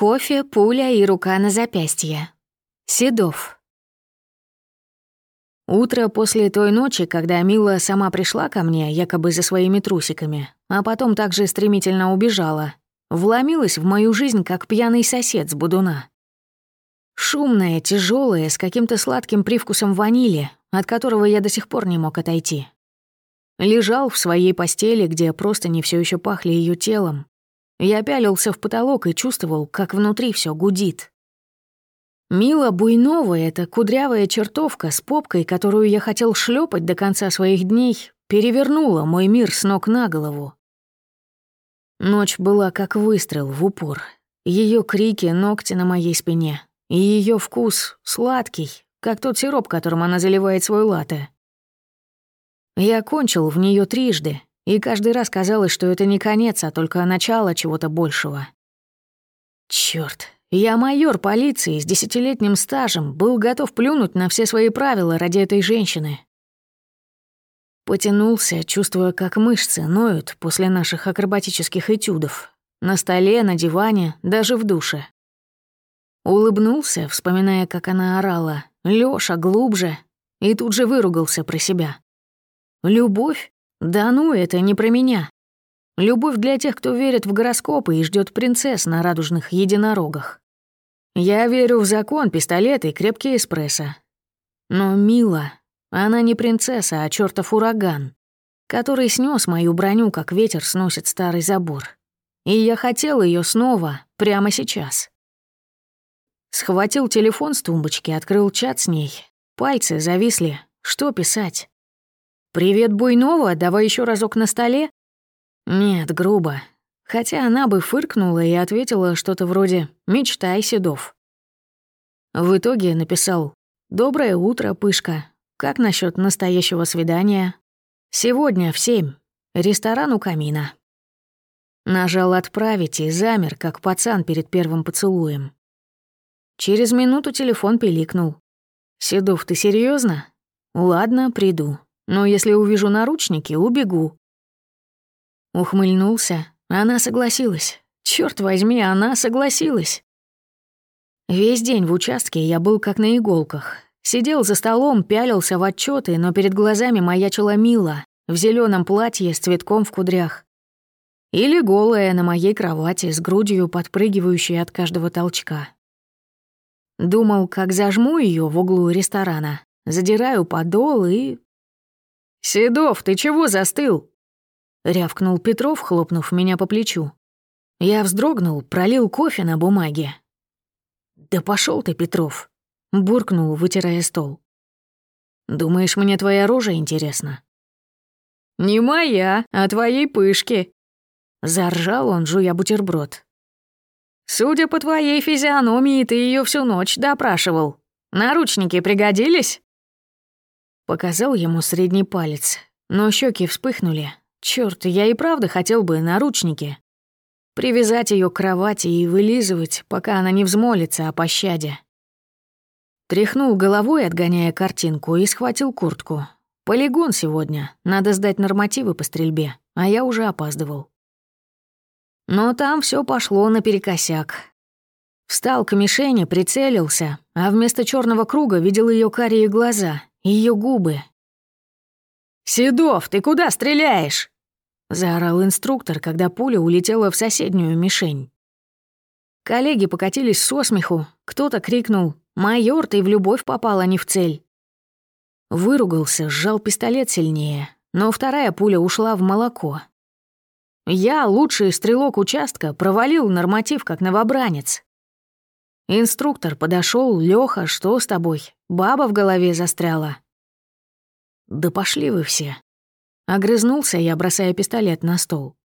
Кофе, пуля и рука на запястье. Седов. Утро после той ночи, когда Мила сама пришла ко мне, якобы за своими трусиками, а потом также стремительно убежала, вломилась в мою жизнь, как пьяный сосед с будуна. Шумная, тяжелая, с каким-то сладким привкусом ванили, от которого я до сих пор не мог отойти. Лежал в своей постели, где просто не все еще пахли ее телом, я пялился в потолок и чувствовал, как внутри все гудит. Мила Буйнова, эта кудрявая чертовка с попкой, которую я хотел шлепать до конца своих дней, перевернула мой мир с ног на голову. Ночь была как выстрел в упор. Ее крики, ногти на моей спине. И ее вкус сладкий, как тот сироп, которым она заливает свой латте. Я кончил в нее трижды, и каждый раз казалось, что это не конец, а только начало чего-то большего. Черт, я майор полиции с десятилетним стажем, был готов плюнуть на все свои правила ради этой женщины. Потянулся, чувствуя, как мышцы ноют после наших акробатических этюдов. На столе, на диване, даже в душе. Улыбнулся, вспоминая, как она орала. «Лёша, глубже!» И тут же выругался про себя. «Любовь? Да ну, это не про меня. Любовь для тех, кто верит в гороскопы и ждет принцесс на радужных единорогах. Я верю в закон, пистолет и крепкий эспрессо. Но Мила, она не принцесса, а чертов ураган, который снес мою броню, как ветер сносит старый забор. И я хотел ее снова, прямо сейчас. Схватил телефон с тумбочки, открыл чат с ней. Пальцы зависли. Что писать? «Привет, Буйнова, давай еще разок на столе?» Нет, грубо. Хотя она бы фыркнула и ответила что-то вроде «Мечтай, Седов». В итоге написал «Доброе утро, Пышка. Как насчет настоящего свидания? Сегодня в семь. Ресторан у камина». Нажал «Отправить» и замер, как пацан перед первым поцелуем. Через минуту телефон пиликнул. «Седов, ты серьезно? Ладно, приду. Но если увижу наручники, убегу». Ухмыльнулся. Она согласилась. Черт возьми, она согласилась. Весь день в участке я был как на иголках. Сидел за столом, пялился в отчеты, но перед глазами маячила Мила в зеленом платье с цветком в кудрях. Или голая на моей кровати с грудью, подпрыгивающей от каждого толчка. Думал, как зажму ее в углу ресторана, задираю подол и «Седов, ты чего застыл?» — рявкнул Петров, хлопнув меня по плечу. Я вздрогнул, пролил кофе на бумаге. «Да пошел ты, Петров!» — буркнул, вытирая стол. «Думаешь, мне твоя рожа интересна?» «Не моя, а твоей пышки!» Заржал он, жуя бутерброд. «Судя по твоей физиономии, ты ее всю ночь допрашивал. Наручники пригодились?» Показал ему средний палец, но щеки вспыхнули. Черт, я и правда хотел бы наручники. Привязать ее к кровати и вылизывать, пока она не взмолится о пощаде. Тряхнул головой, отгоняя картинку, и схватил куртку. Полигон сегодня, надо сдать нормативы по стрельбе, а я уже опаздывал. Но там все пошло наперекосяк. Встал к мишени, прицелился, а вместо черного круга видел ее карие глаза ее губы. «Седов, ты куда стреляешь?» — заорал инструктор, когда пуля улетела в соседнюю мишень. Коллеги покатились со смеху, кто-то крикнул «Майор, ты в любовь попал, а не в цель». Выругался, сжал пистолет сильнее, но вторая пуля ушла в молоко. Я, лучший стрелок участка, провалил норматив как новобранец. Инструктор подошел, Леха, что с тобой? Баба в голове застряла. Да пошли вы все. Огрызнулся я, бросая пистолет на стол.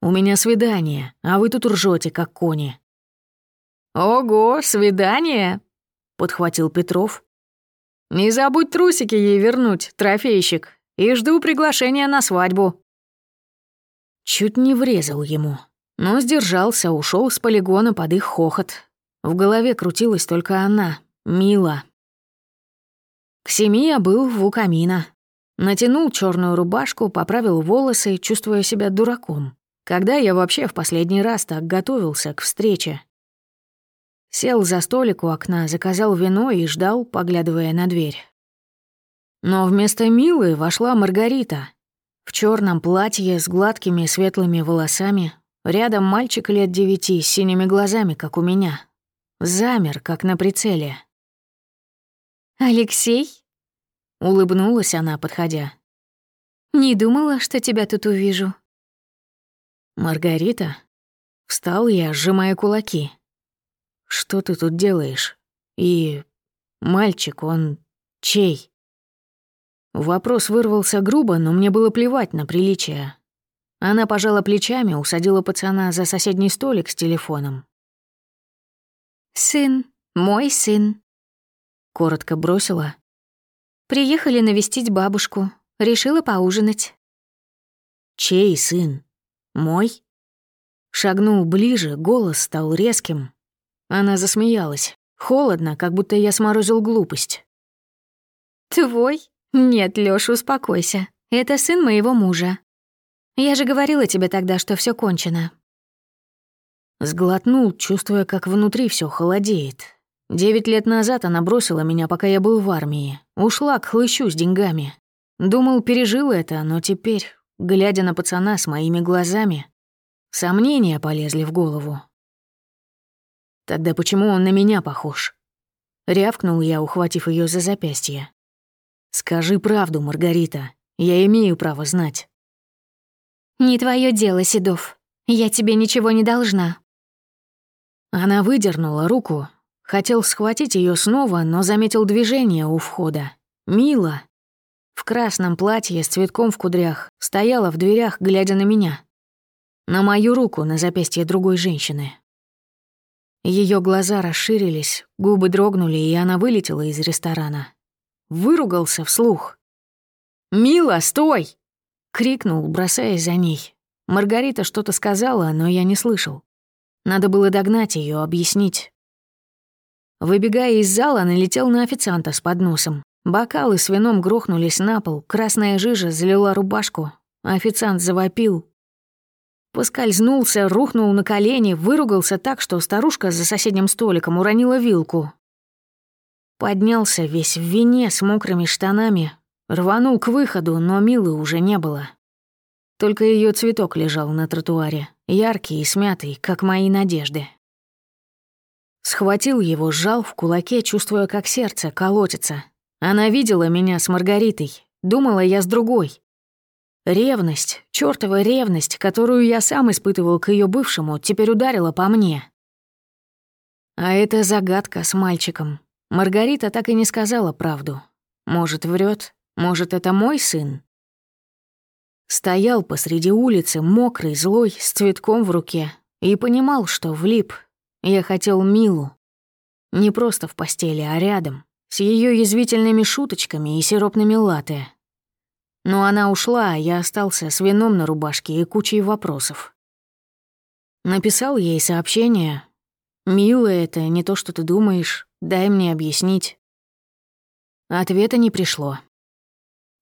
У меня свидание, а вы тут ржете, как кони. Ого, свидание? Подхватил Петров. Не забудь трусики ей вернуть, трофейщик, и жду приглашения на свадьбу. Чуть не врезал ему, но сдержался, ушел с полигона под их хохот, в голове крутилась только она, Мила. К семи я был в у камина. Натянул черную рубашку, поправил волосы, чувствуя себя дураком. Когда я вообще в последний раз так готовился к встрече? Сел за столик у окна, заказал вино и ждал, поглядывая на дверь. Но вместо Милы вошла Маргарита. В черном платье с гладкими светлыми волосами. Рядом мальчик лет девяти с синими глазами, как у меня. Замер, как на прицеле. «Алексей?» — улыбнулась она, подходя. «Не думала, что тебя тут увижу». «Маргарита?» Встал я, сжимая кулаки. «Что ты тут делаешь? И... мальчик, он... чей?» Вопрос вырвался грубо, но мне было плевать на приличие. Она пожала плечами, усадила пацана за соседний столик с телефоном. «Сын, мой сын», — коротко бросила. «Приехали навестить бабушку, решила поужинать». «Чей сын? Мой?» Шагнул ближе, голос стал резким. Она засмеялась. Холодно, как будто я сморозил глупость. «Твой? Нет, Лёш, успокойся. Это сын моего мужа. Я же говорила тебе тогда, что все кончено». Сглотнул, чувствуя, как внутри все холодеет. Девять лет назад она бросила меня, пока я был в армии. Ушла к хлыщу с деньгами. Думал, пережил это, но теперь, глядя на пацана с моими глазами, сомнения полезли в голову. Тогда почему он на меня похож? Рявкнул я, ухватив ее за запястье. «Скажи правду, Маргарита. Я имею право знать». «Не твое дело, Седов. Я тебе ничего не должна». Она выдернула руку. Хотел схватить ее снова, но заметил движение у входа. Мила. В красном платье с цветком в кудрях стояла в дверях, глядя на меня. На мою руку на запястье другой женщины. Ее глаза расширились, губы дрогнули, и она вылетела из ресторана. Выругался вслух. «Мила, стой!» — крикнул, бросаясь за ней. Маргарита что-то сказала, но я не слышал. Надо было догнать ее, объяснить. Выбегая из зала, налетел на официанта с подносом. Бокалы с вином грохнулись на пол, красная жижа залила рубашку. Официант завопил. Поскользнулся, рухнул на колени, выругался так, что старушка за соседним столиком уронила вилку. Поднялся весь в вине с мокрыми штанами, рванул к выходу, но Милы уже не было. Только ее цветок лежал на тротуаре, яркий и смятый, как мои надежды. Схватил его, сжал в кулаке, чувствуя, как сердце колотится. Она видела меня с Маргаритой, думала я с другой. Ревность, чёртова ревность, которую я сам испытывал к ее бывшему, теперь ударила по мне. А это загадка с мальчиком, Маргарита так и не сказала правду. Может, врет, может, это мой сын? Стоял посреди улицы, мокрый, злой, с цветком в руке, и понимал, что влип. Я хотел Милу. Не просто в постели, а рядом, с ее язвительными шуточками и сиропными латте. Но она ушла, а я остался с вином на рубашке и кучей вопросов. Написал ей сообщение. «Мила, это не то, что ты думаешь. Дай мне объяснить». Ответа не пришло.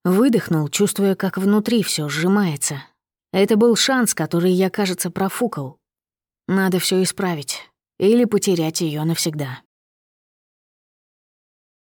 Выдохнул, чувствуя, как внутри все сжимается. Это был шанс, который я, кажется, профукал. Надо все исправить или потерять ее навсегда.